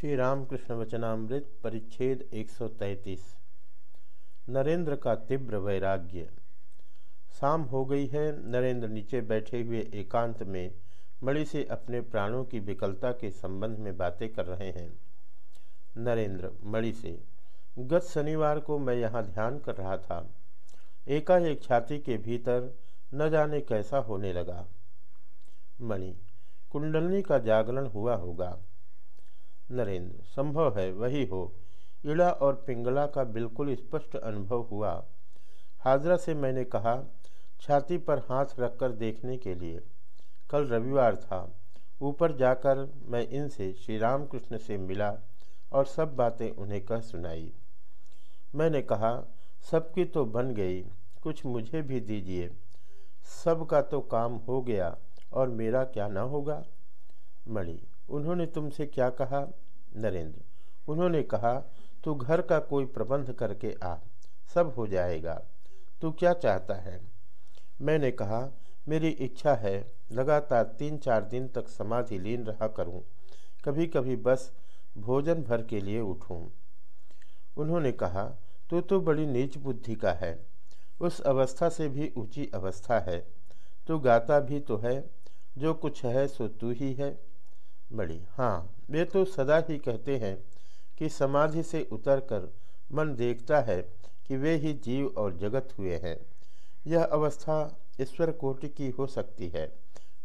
श्री रामकृष्ण वचनामृत परिच्छेद 133 नरेंद्र का तीव्र वैराग्य। शाम हो गई है, नरेंद्र नीचे बैठे हुए एकांत में मणि से अपने प्राणों की विकलता के संबंध में बातें कर रहे हैं। नरेंद्र मणि से, गत शनिवार को मैं यहाँ ध्यान कर रहा था। एकाएक छाती के भीतर न जाने कैसा होने लगा। मणि, कुंडलनी का जागरण हुआ होगा। नरेंद्र, संभव है, वही हो। इड़ा और पिंगला का बिल्कुल स्पष्ट अनुभव हुआ। हाजरा से मैंने कहा, छाती पर हाथ रखकर देखने के लिए। कल रविवार था। ऊपर जाकर मैं इनसे श्री रामकृष्ण से मिला और सब बातें उन्हें कह सुनाई। मैंने कहा, सबकी तो बन गई, कुछ मुझे भी दीजिए। सब का तो काम हो गया और मेरा क्या ना होगा? मणि उन्होंने तुमसे क्या कहा? नरेंद्र उन्होंने कहा तू घर का कोई प्रबंध करके आ सब हो जाएगा। तू क्या चाहता है? मैंने कहा मेरी इच्छा है लगातार तीन चार दिन तक समाधि लीन रहा करूँ, कभी कभी बस भोजन भर के लिए उठूं। उन्होंने कहा तू तो बड़ी नीच बुद्धि का है। उस अवस्था से भी ऊँची अवस्था है। तू गाता भी तो है जो कुछ है सो तू ही है। बड़ी। हाँ वे तो सदा ही कहते हैं कि समाधि से उतरकर मन देखता है कि वे ही जीव और जगत हुए हैं। यह अवस्था ईश्वर कोटि की हो सकती है।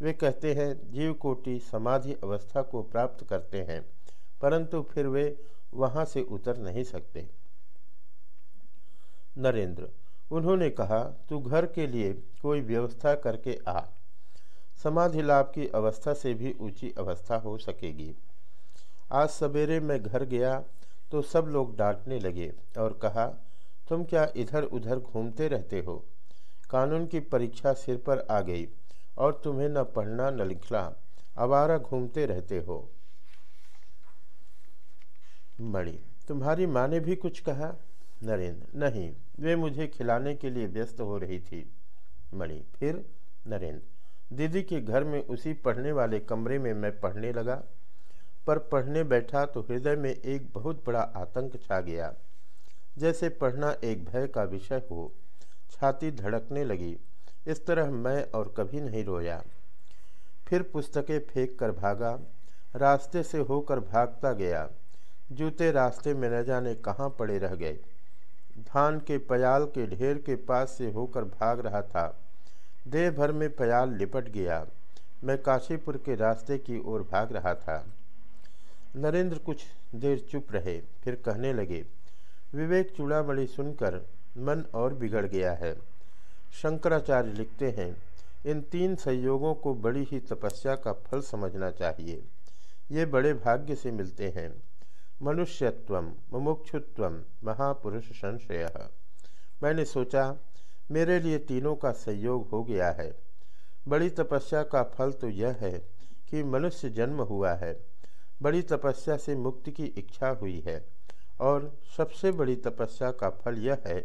वे कहते हैं, जीव कोटि समाधि अवस्था को प्राप्त करते हैं, परंतु फिर वे वहाँ से उतर नहीं सकते। नरेंद्र, उन्होंने कहा, तू घर के लिए कोई व्यवस्था करके आ। समाधि लाभ की अवस्था से भी ऊँची अवस्था हो सकेगी। आज सवेरे मैं घर गया तो सब लोग डांटने लगे और कहा, तुम क्या इधर उधर घूमते रहते हो? कानून की परीक्षा सिर पर आ गई और तुम्हें न पढ़ना न लिखना। आवारा घूमते रहते हो। मणि, तुम्हारी माँ ने भी कुछ कहा? नरेंद्र, नहीं, वे मुझे खिलाने के लिए व्यस्त हो रही थी। मणि, फिर? नरेंद्र दीदी के घर में उसी पढ़ने वाले कमरे में मैं पढ़ने लगा, पर पढ़ने बैठा तो हृदय में एक बहुत बड़ा आतंक छा गया। जैसे पढ़ना एक भय का विषय हो, छाती धड़कने लगी, इस तरह मैं और कभी नहीं रोया। फिर पुस्तकें फेंक कर भागा, रास्ते से होकर भागता गया। जूते रास्ते में न जाने कहाँ पड़े रह गए। धान के पयाल के ढेर के पास से होकर भाग रहा था। देह भर में पयाल लिपट गया। मैं काशीपुर के रास्ते की ओर भाग रहा था। नरेंद्र कुछ देर चुप रहे, फिर कहने लगे, विवेक चूड़ामणि सुनकर मन और बिगड़ गया है। शंकराचार्य लिखते हैं, इन तीन संयोगों को बड़ी ही तपस्या का फल समझना चाहिए। ये बड़े भाग्य से मिलते हैं। मनुष्यत्व, मुमुक्षुत्व, महापुरुष संशय। मैंने सोचा मेरे लिए तीनों का संयोग हो गया है। बड़ी तपस्या का फल तो यह है कि मनुष्य जन्म हुआ है। बड़ी तपस्या से मुक्ति की इच्छा हुई है। और सबसे बड़ी तपस्या का फल यह है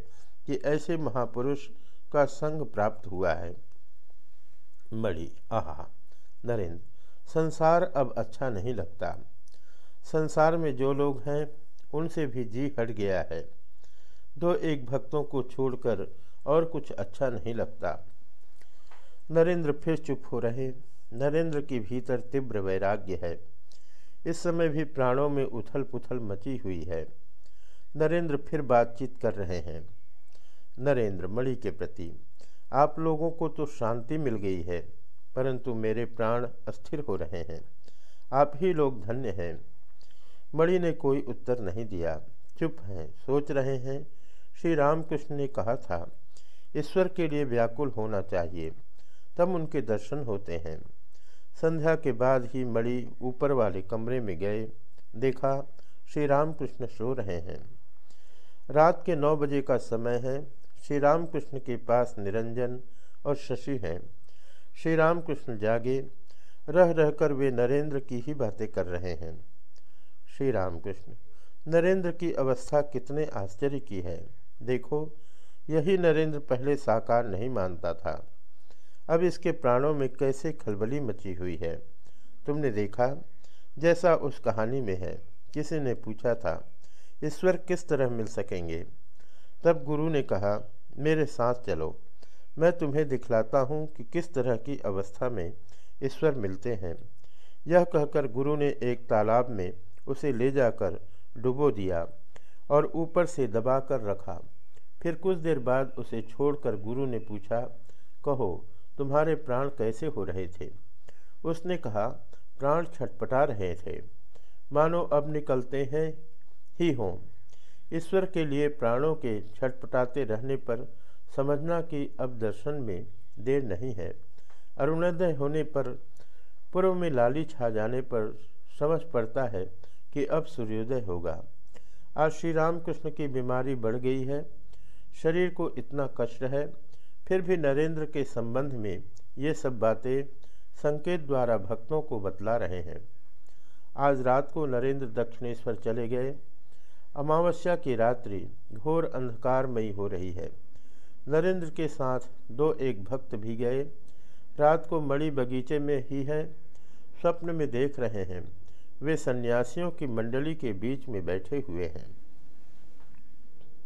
कि ऐसे महापुरुष का संग प्राप्त हुआ है। बड़ी, आह, नरेंद्र, संसार अब अच्छा नहीं लगता। संसार में जो लोग हैं, उनसे भी जी हट गया है। दो एक भक्तों को छोड़कर और कुछ अच्छा नहीं लगता। नरेंद्र फिर चुप हो रहे। नरेंद्र के भीतर तीव्र वैराग्य है। इस समय भी प्राणों में उथल पुथल मची हुई है। नरेंद्र फिर बातचीत कर रहे हैं। नरेंद्र मणि के प्रति, आप लोगों को तो शांति मिल गई है, परंतु मेरे प्राण अस्थिर हो रहे हैं। आप ही लोग धन्य हैं। मणि ने कोई उत्तर नहीं दिया। चुप हैं, सोच रहे हैं। श्री रामकृष्ण ने कहा था। ईश्वर के लिए व्याकुल होना चाहिए। तब उनके दर्शन होते हैं। संध्या के बाद ही मणि ऊपर वाले कमरे में गए। देखा श्री रामकृष्ण सो रहे हैं। रात के नौ बजे का समय है। श्री रामकृष्ण के पास निरंजन और शशि हैं। श्री रामकृष्ण जागे। रह रहकर वे नरेंद्र की ही बातें कर रहे हैं। श्री रामकृष्ण नरेंद्र की अवस्था कितने आश्चर्य की है। देखो यही नरेंद्र पहले साकार नहीं मानता था। अब इसके प्राणों में कैसे खलबली मची हुई है? तुमने देखा? जैसा उस कहानी में है। किसी ने पूछा था, ईश्वर किस तरह मिल सकेंगे? तब गुरु ने कहा, मेरे साथ चलो। मैं तुम्हें दिखलाता हूँ कि किस तरह की अवस्था में ईश्वर मिलते हैं। यह कहकर गुरु ने एक तालाब में उसे ले जाकर डुबो दिया और ऊपर से दबा कर रखा। फिर कुछ देर बाद उसे छोड़कर गुरु ने पूछा, कहो, तुम्हारे प्राण कैसे हो रहे थे? उसने कहा, प्राण छटपटा रहे थे। मानो अब निकलते हैं, ही हों। ईश्वर के लिए प्राणों के छटपटाते रहने पर समझना कि अब दर्शन में देर नहीं है। अरुणोदय होने पर पूर्व में लाली छा जाने पर समझ पड़ता है कि अब सूर्योदय होगा। आज श्री रामकृष्ण की बीमारी बढ़ गई है। शरीर को इतना कष्ट है, फिर भी नरेंद्र के संबंध में ये सब बातें संकेत द्वारा भक्तों को बतला रहे हैं। आज रात को नरेंद्र दक्षिणेश्वर चले गए। अमावस्या की रात्रि घोर अंधकारमयी हो रही है। नरेंद्र के साथ दो एक भक्त भी गए। रात को मणि बगीचे में ही है, स्वप्न में देख रहे हैं। वे सन्यासियों की मंडली के बीच में बैठे हुए हैं।